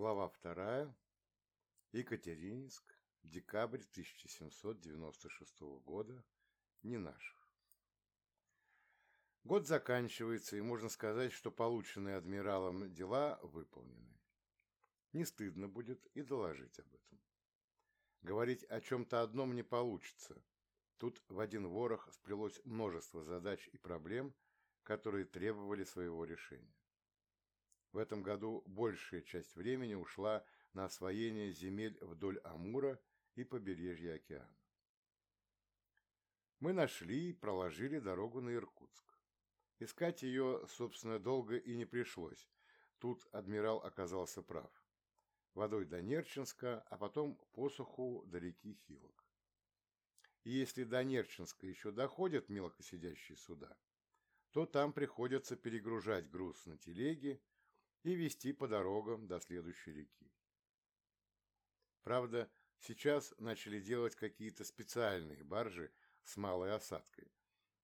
Глава вторая. Екатерининск. Декабрь 1796 года. Не наших. Год заканчивается, и можно сказать, что полученные адмиралом дела выполнены. Не стыдно будет и доложить об этом. Говорить о чем-то одном не получится. Тут в один ворох сплелось множество задач и проблем, которые требовали своего решения. В этом году большая часть времени ушла на освоение земель вдоль Амура и побережья океана. Мы нашли и проложили дорогу на Иркутск. Искать ее, собственно, долго и не пришлось. Тут адмирал оказался прав. Водой до Нерчинска, а потом посуху до реки Хилок. И если до Нерчинска еще доходят мелкосидящие суда, то там приходится перегружать груз на телеги и везти по дорогам до следующей реки. Правда, сейчас начали делать какие-то специальные баржи с малой осадкой,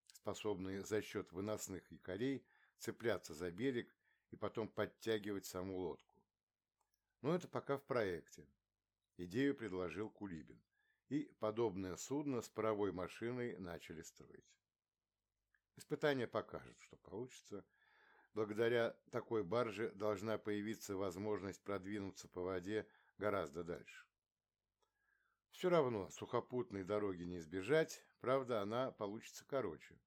способные за счет выносных якорей цепляться за берег и потом подтягивать саму лодку. Но это пока в проекте. Идею предложил Кулибин, и подобное судно с паровой машиной начали строить. Испытание покажет, что получится, Благодаря такой барже должна появиться возможность продвинуться по воде гораздо дальше. Все равно сухопутной дороги не избежать, правда, она получится короче.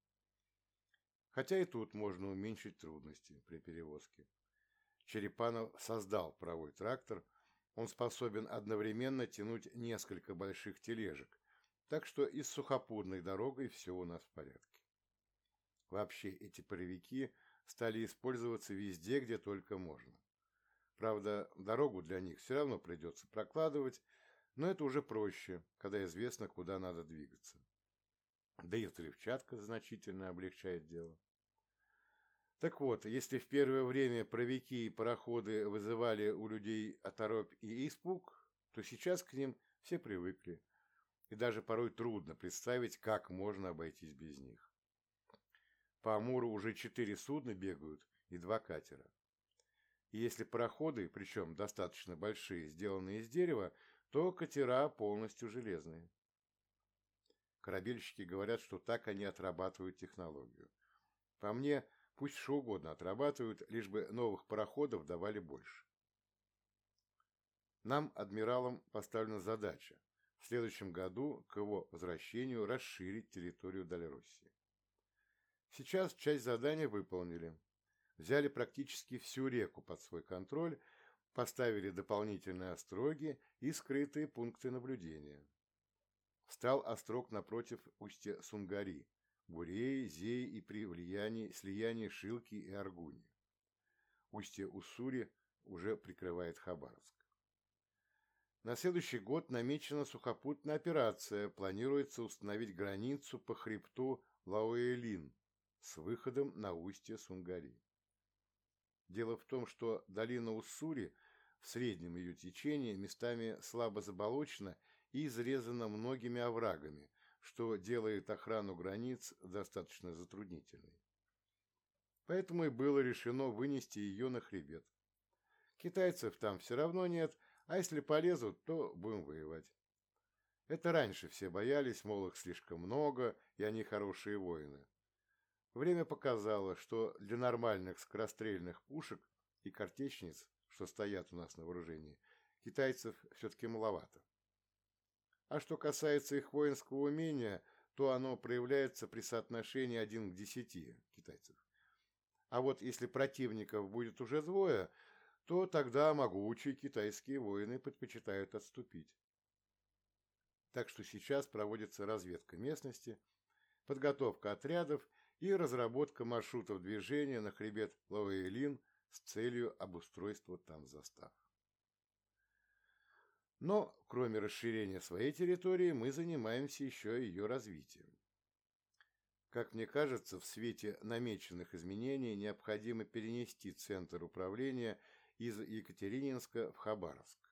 Хотя и тут можно уменьшить трудности при перевозке. Черепанов создал правой трактор, он способен одновременно тянуть несколько больших тележек, так что и с сухопутной дорогой все у нас в порядке. Вообще эти паровики – стали использоваться везде, где только можно. Правда, дорогу для них все равно придется прокладывать, но это уже проще, когда известно, куда надо двигаться. Да и взрывчатка значительно облегчает дело. Так вот, если в первое время правики и пароходы вызывали у людей оторопь и испуг, то сейчас к ним все привыкли, и даже порой трудно представить, как можно обойтись без них. По Амуру уже четыре судна бегают и два катера. И если пароходы, причем достаточно большие, сделаны из дерева, то катера полностью железные. Корабельщики говорят, что так они отрабатывают технологию. По мне, пусть что угодно отрабатывают, лишь бы новых пароходов давали больше. Нам, адмиралам, поставлена задача в следующем году к его возвращению расширить территорию Дальроссии. Сейчас часть задания выполнили. Взяли практически всю реку под свой контроль, поставили дополнительные остроги и скрытые пункты наблюдения. Стал острог напротив устья Сунгари, Буреи, Зеи и при влиянии слиянии Шилки и Аргуни. Устье Уссури уже прикрывает Хабаровск. На следующий год намечена сухопутная операция, планируется установить границу по хребту Лауэлин, с выходом на устье Сунгари. Дело в том, что долина Уссури в среднем ее течении местами слабо заболочена и изрезана многими оврагами, что делает охрану границ достаточно затруднительной. Поэтому и было решено вынести ее на хребет. Китайцев там все равно нет, а если полезут, то будем воевать. Это раньше все боялись, мол, их слишком много, и они хорошие воины. Время показало, что для нормальных скорострельных пушек и картечниц, что стоят у нас на вооружении, китайцев все-таки маловато. А что касается их воинского умения, то оно проявляется при соотношении 1 к 10 китайцев. А вот если противников будет уже двое, то тогда могучие китайские воины предпочитают отступить. Так что сейчас проводится разведка местности, подготовка отрядов и разработка маршрутов движения на хребет Лаваэлин с целью обустройства там застав. Но, кроме расширения своей территории, мы занимаемся еще ее развитием. Как мне кажется, в свете намеченных изменений необходимо перенести центр управления из Екатерининска в Хабаровск.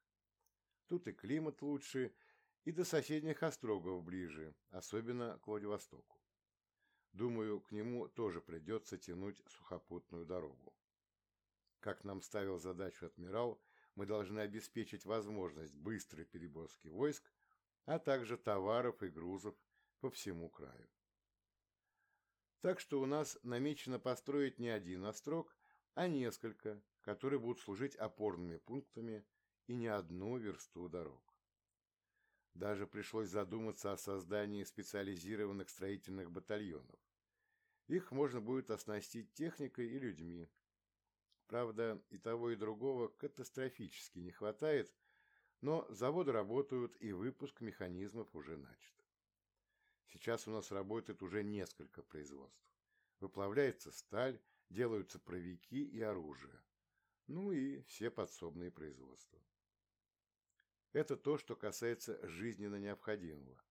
Тут и климат лучше, и до соседних острогов ближе, особенно к Владивостоку. Думаю, к нему тоже придется тянуть сухопутную дорогу. Как нам ставил задачу адмирал, мы должны обеспечить возможность быстрой переброски войск, а также товаров и грузов по всему краю. Так что у нас намечено построить не один острог, а несколько, которые будут служить опорными пунктами и не одну версту дорог. Даже пришлось задуматься о создании специализированных строительных батальонов. Их можно будет оснастить техникой и людьми. Правда, и того, и другого катастрофически не хватает, но заводы работают, и выпуск механизмов уже начат. Сейчас у нас работает уже несколько производств. Выплавляется сталь, делаются провики и оружие. Ну и все подсобные производства. Это то, что касается жизненно необходимого.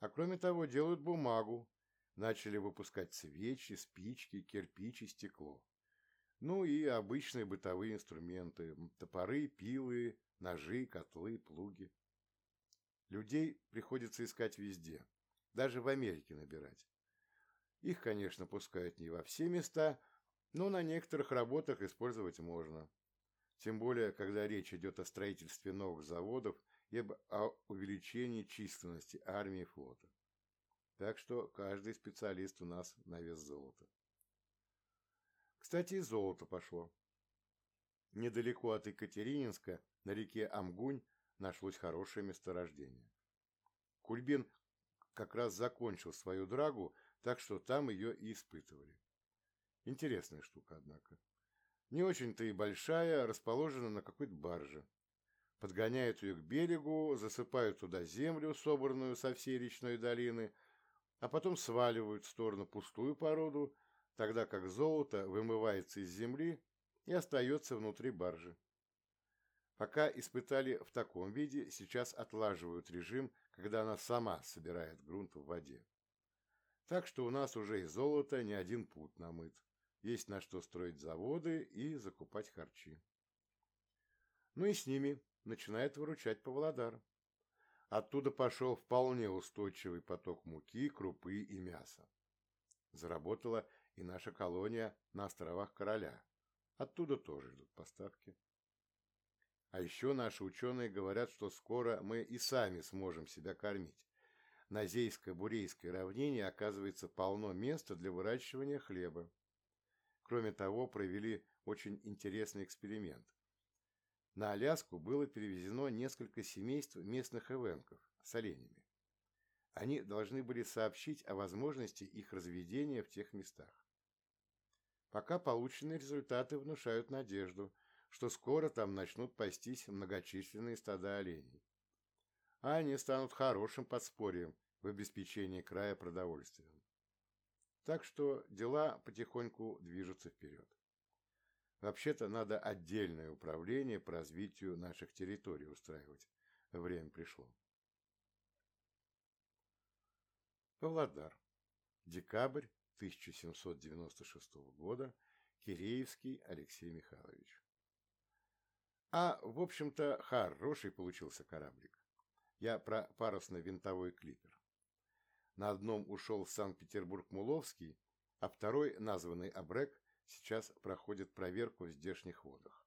А кроме того, делают бумагу. Начали выпускать свечи, спички, кирпич и стекло. Ну и обычные бытовые инструменты. Топоры, пилы, ножи, котлы, плуги. Людей приходится искать везде. Даже в Америке набирать. Их, конечно, пускают не во все места, но на некоторых работах использовать можно. Тем более, когда речь идет о строительстве новых заводов и об увеличении численности армии и флота. Так что каждый специалист у нас на вес золота. Кстати, и золото пошло. Недалеко от Екатерининска, на реке Амгунь, нашлось хорошее месторождение. Кульбин как раз закончил свою драгу, так что там ее и испытывали. Интересная штука, однако. Не очень-то и большая, расположена на какой-то барже. Подгоняют ее к берегу, засыпают туда землю, собранную со всей речной долины, а потом сваливают в сторону пустую породу, тогда как золото вымывается из земли и остается внутри баржи. Пока испытали в таком виде, сейчас отлаживают режим, когда она сама собирает грунт в воде. Так что у нас уже и золото не один путь намыт. Есть на что строить заводы и закупать харчи. Ну и с ними начинает выручать Павлодар. Оттуда пошел вполне устойчивый поток муки, крупы и мяса. Заработала и наша колония на островах Короля. Оттуда тоже идут поставки. А еще наши ученые говорят, что скоро мы и сами сможем себя кормить. На Зейско-Бурейской равнине оказывается полно места для выращивания хлеба. Кроме того, провели очень интересный эксперимент. На Аляску было перевезено несколько семейств местных эвенков с оленями. Они должны были сообщить о возможности их разведения в тех местах. Пока полученные результаты внушают надежду – что скоро там начнут пастись многочисленные стада оленей. А они станут хорошим подспорьем в обеспечении края продовольствием. Так что дела потихоньку движутся вперед. Вообще-то надо отдельное управление по развитию наших территорий устраивать. Время пришло. Павлодар. Декабрь 1796 года. Киреевский Алексей Михайлович. А, в общем-то, хороший получился кораблик. Я про парусно-винтовой клипер. На одном ушел в Санкт-Петербург-Муловский, а второй, названный Абрек, сейчас проходит проверку в здешних водах.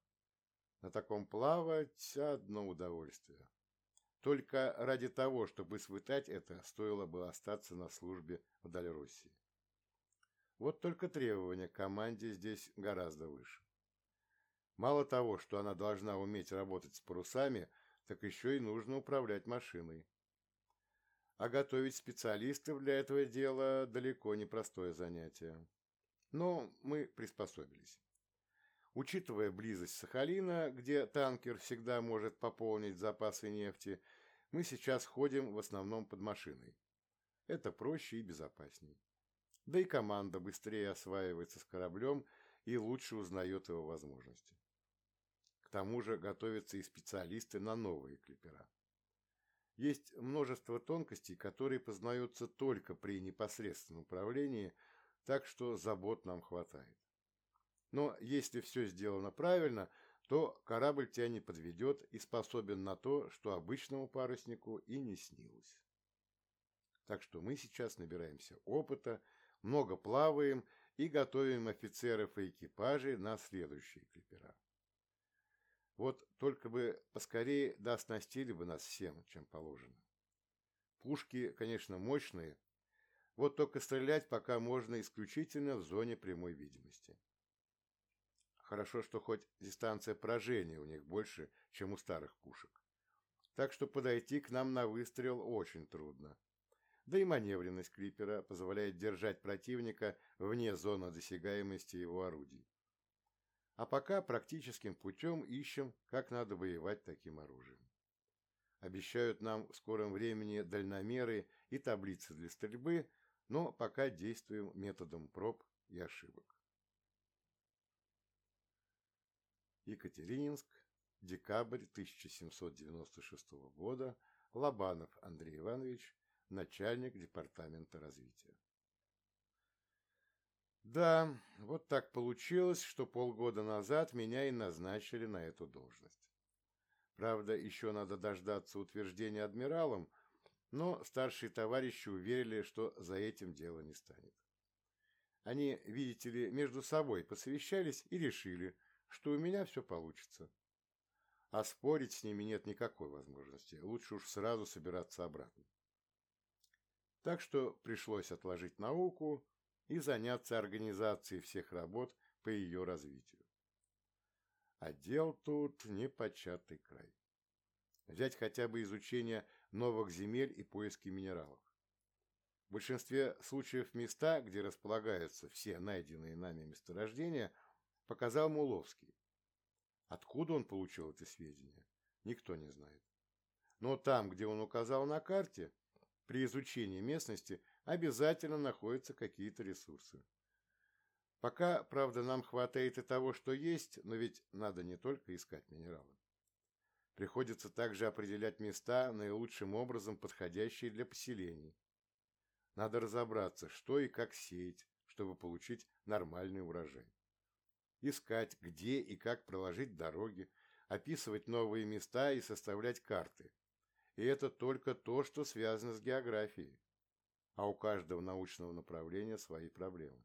На таком плавать одно удовольствие. Только ради того, чтобы испытать это, стоило бы остаться на службе в Дальруссии. Вот только требования к команде здесь гораздо выше. Мало того, что она должна уметь работать с парусами, так еще и нужно управлять машиной. А готовить специалистов для этого дела далеко не простое занятие. Но мы приспособились. Учитывая близость Сахалина, где танкер всегда может пополнить запасы нефти, мы сейчас ходим в основном под машиной. Это проще и безопасней. Да и команда быстрее осваивается с кораблем и лучше узнает его возможности тому же готовятся и специалисты на новые клипера. Есть множество тонкостей, которые познаются только при непосредственном управлении, так что забот нам хватает. Но если все сделано правильно, то корабль тебя не подведет и способен на то, что обычному паруснику и не снилось. Так что мы сейчас набираемся опыта, много плаваем и готовим офицеров и экипажей на следующие клипера. Вот только бы поскорее да оснастили бы нас всем, чем положено. Пушки, конечно, мощные, вот только стрелять пока можно исключительно в зоне прямой видимости. Хорошо, что хоть дистанция поражения у них больше, чем у старых пушек. Так что подойти к нам на выстрел очень трудно. Да и маневренность Крипера позволяет держать противника вне зоны досягаемости его орудий. А пока практическим путем ищем, как надо воевать таким оружием. Обещают нам в скором времени дальномеры и таблицы для стрельбы, но пока действуем методом проб и ошибок. Екатерининск, декабрь 1796 года, Лобанов Андрей Иванович, начальник департамента развития. Да, вот так получилось, что полгода назад меня и назначили на эту должность. Правда, еще надо дождаться утверждения адмиралом, но старшие товарищи уверили, что за этим дело не станет. Они, видите ли, между собой посовещались и решили, что у меня все получится. А спорить с ними нет никакой возможности, лучше уж сразу собираться обратно. Так что пришлось отложить науку и заняться организацией всех работ по ее развитию. А дел тут непочатый край. Взять хотя бы изучение новых земель и поиски минералов. В большинстве случаев места, где располагаются все найденные нами месторождения, показал Муловский. Откуда он получил эти сведения, никто не знает. Но там, где он указал на карте, при изучении местности обязательно находятся какие-то ресурсы. Пока, правда, нам хватает и того, что есть, но ведь надо не только искать минералы. Приходится также определять места, наилучшим образом подходящие для поселений. Надо разобраться, что и как сеять, чтобы получить нормальный урожай. Искать, где и как проложить дороги, описывать новые места и составлять карты, и это только то, что связано с географией. А у каждого научного направления свои проблемы.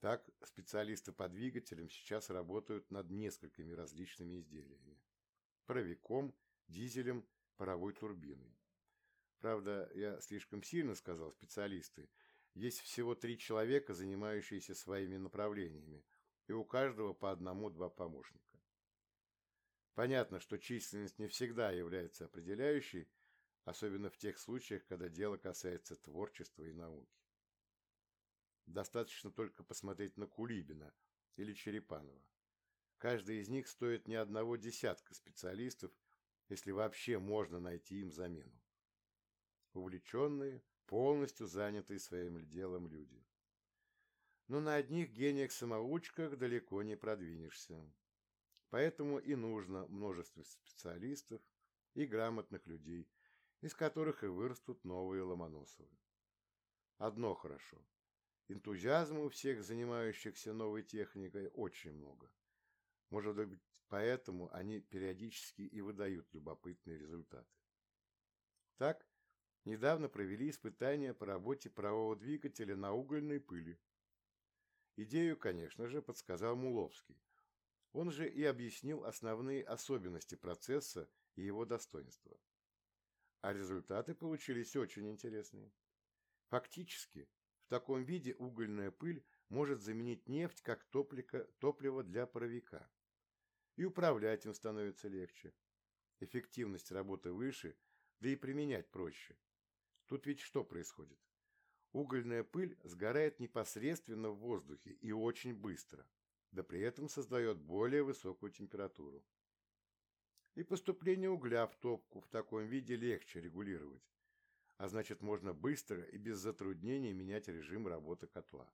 Так, специалисты по двигателям сейчас работают над несколькими различными изделиями. Паровиком, дизелем, паровой турбиной. Правда, я слишком сильно сказал специалисты. Есть всего три человека, занимающиеся своими направлениями, и у каждого по одному-два помощника. Понятно, что численность не всегда является определяющей, особенно в тех случаях, когда дело касается творчества и науки. Достаточно только посмотреть на Кулибина или Черепанова. Каждый из них стоит не одного десятка специалистов, если вообще можно найти им замену. Увлеченные, полностью занятые своим делом люди. Но на одних гениях-самоучках далеко не продвинешься. Поэтому и нужно множество специалистов и грамотных людей, из которых и вырастут новые Ломоносовы. Одно хорошо. Энтузиазма у всех занимающихся новой техникой очень много. Может быть, поэтому они периодически и выдают любопытные результаты. Так, недавно провели испытания по работе парового двигателя на угольной пыли. Идею, конечно же, подсказал Муловский, он же и объяснил основные особенности процесса и его достоинства. А результаты получились очень интересные. Фактически, в таком виде угольная пыль может заменить нефть как топливо для паровика. И управлять им становится легче. Эффективность работы выше, да и применять проще. Тут ведь что происходит? Угольная пыль сгорает непосредственно в воздухе и очень быстро да при этом создает более высокую температуру. И поступление угля в топку в таком виде легче регулировать, а значит можно быстро и без затруднений менять режим работы котла.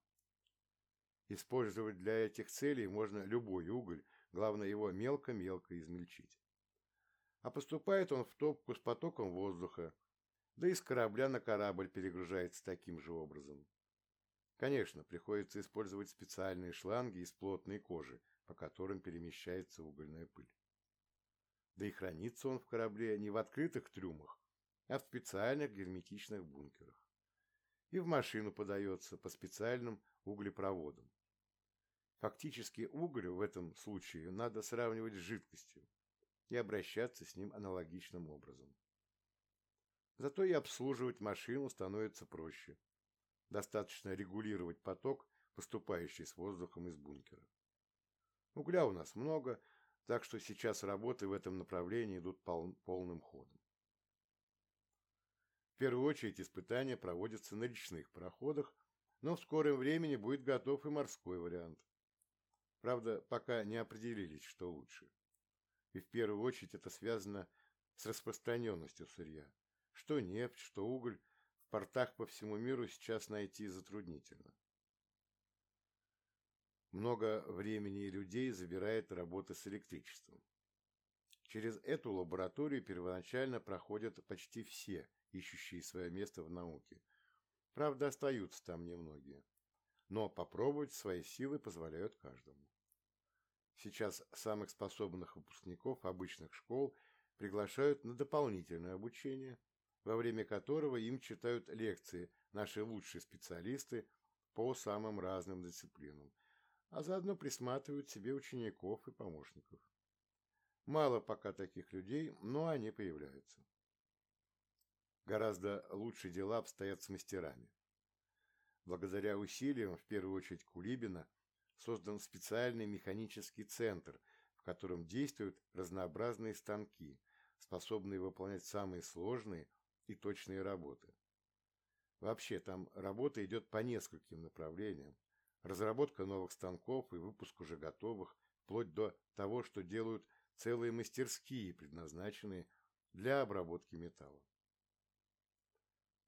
Использовать для этих целей можно любой уголь, главное его мелко-мелко измельчить. А поступает он в топку с потоком воздуха, да и с корабля на корабль перегружается таким же образом. Конечно, приходится использовать специальные шланги из плотной кожи, по которым перемещается угольная пыль. Да и хранится он в корабле не в открытых трюмах, а в специальных герметичных бункерах. И в машину подается по специальным углепроводам. Фактически уголь в этом случае надо сравнивать с жидкостью и обращаться с ним аналогичным образом. Зато и обслуживать машину становится проще. Достаточно регулировать поток, поступающий с воздухом из бункера. Угля у нас много, так что сейчас работы в этом направлении идут пол полным ходом. В первую очередь испытания проводятся на речных пароходах, но в скором времени будет готов и морской вариант. Правда, пока не определились, что лучше. И в первую очередь это связано с распространенностью сырья. Что нефть, что уголь в портах по всему миру сейчас найти затруднительно. Много времени и людей забирает работа с электричеством. Через эту лабораторию первоначально проходят почти все, ищущие свое место в науке. Правда, остаются там немногие. Но попробовать свои силы позволяют каждому. Сейчас самых способных выпускников обычных школ приглашают на дополнительное обучение, во время которого им читают лекции наши лучшие специалисты по самым разным дисциплинам, а заодно присматривают себе учеников и помощников. Мало пока таких людей, но они появляются. Гораздо лучше дела обстоят с мастерами. Благодаря усилиям, в первую очередь Кулибина, создан специальный механический центр, в котором действуют разнообразные станки, способные выполнять самые сложные и точные работы. Вообще, там работа идет по нескольким направлениям. Разработка новых станков и выпуск уже готовых, вплоть до того, что делают целые мастерские, предназначенные для обработки металла.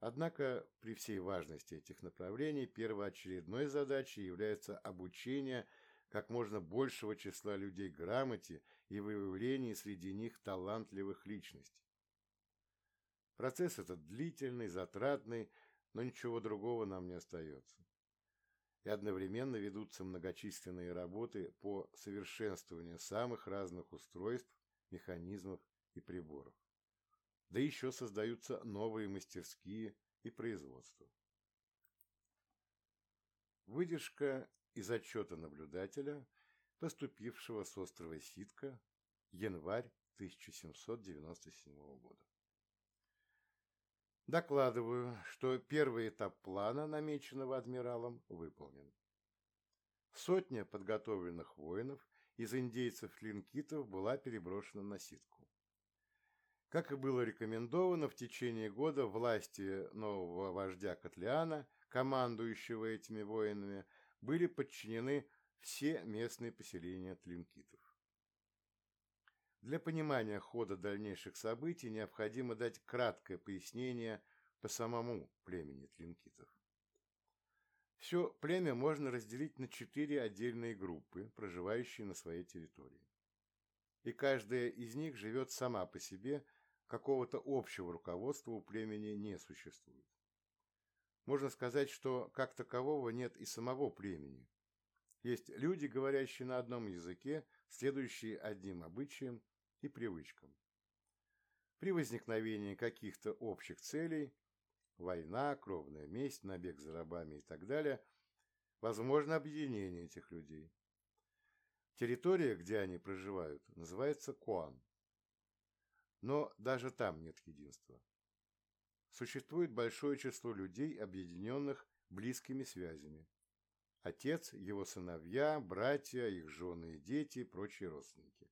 Однако при всей важности этих направлений первоочередной задачей является обучение как можно большего числа людей грамоте и выявление среди них талантливых личностей. Процесс этот длительный, затратный, но ничего другого нам не остается. И одновременно ведутся многочисленные работы по совершенствованию самых разных устройств, механизмов и приборов да еще создаются новые мастерские и производства. Выдержка из отчета наблюдателя, поступившего с острова Ситка, январь 1797 года. Докладываю, что первый этап плана, намеченного адмиралом, выполнен. Сотня подготовленных воинов из индейцев-линкитов была переброшена на Ситку. Как и было рекомендовано, в течение года власти нового вождя Котлеана, командующего этими воинами, были подчинены все местные поселения тлинкитов. Для понимания хода дальнейших событий необходимо дать краткое пояснение по самому племени тлинкитов. Все племя можно разделить на четыре отдельные группы, проживающие на своей территории. И каждая из них живет сама по себе какого-то общего руководства у племени не существует. Можно сказать, что как такового нет и самого племени. Есть люди, говорящие на одном языке, следующие одним обычаям и привычкам. При возникновении каких-то общих целей – война, кровная месть, набег за рабами и так далее – возможно объединение этих людей. Территория, где они проживают, называется Куан. Но даже там нет единства. Существует большое число людей, объединенных близкими связями. Отец, его сыновья, братья, их жены и дети и прочие родственники.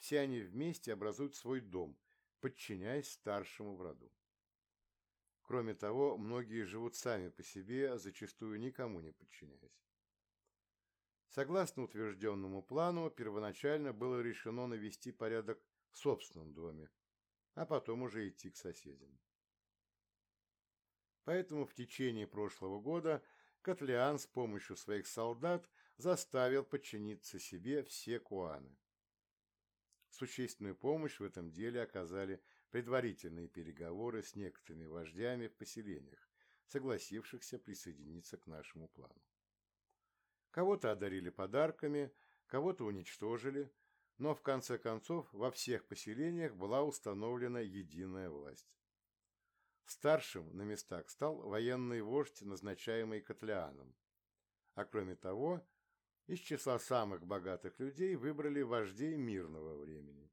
Все они вместе образуют свой дом, подчиняясь старшему в роду. Кроме того, многие живут сами по себе, зачастую никому не подчиняясь. Согласно утвержденному плану, первоначально было решено навести порядок в собственном доме, а потом уже идти к соседям. Поэтому в течение прошлого года Котлеан с помощью своих солдат заставил подчиниться себе все куаны. Существенную помощь в этом деле оказали предварительные переговоры с некоторыми вождями в поселениях, согласившихся присоединиться к нашему плану. Кого-то одарили подарками, кого-то уничтожили, но в конце концов во всех поселениях была установлена единая власть. Старшим на местах стал военный вождь, назначаемый Котлеаном, а кроме того, Из числа самых богатых людей выбрали вождей мирного времени.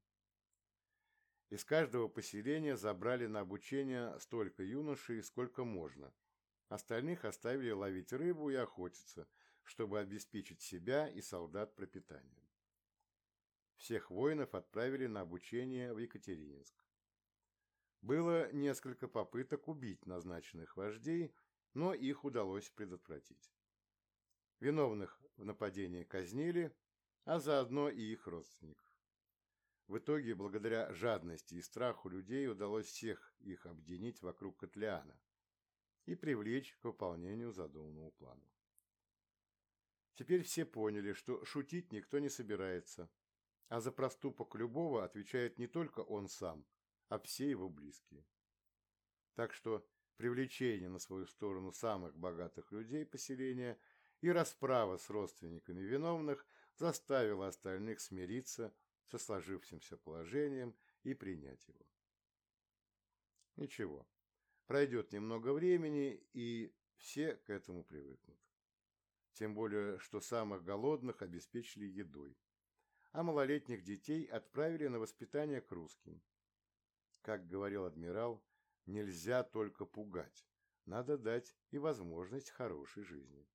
Из каждого поселения забрали на обучение столько юношей, сколько можно. Остальных оставили ловить рыбу и охотиться, чтобы обеспечить себя и солдат пропитанием. Всех воинов отправили на обучение в Екатерининск. Было несколько попыток убить назначенных вождей, но их удалось предотвратить. Виновных в нападении казнили, а заодно и их родственников. В итоге, благодаря жадности и страху людей, удалось всех их объединить вокруг Котлеана и привлечь к выполнению задуманного плана. Теперь все поняли, что шутить никто не собирается, а за проступок любого отвечает не только он сам, а все его близкие. Так что привлечение на свою сторону самых богатых людей поселения и расправа с родственниками виновных заставила остальных смириться со сложившимся положением и принять его. Ничего, пройдет немного времени, и все к этому привыкнут. Тем более, что самых голодных обеспечили едой, а малолетних детей отправили на воспитание к русским. Как говорил адмирал, нельзя только пугать, надо дать и возможность хорошей жизни.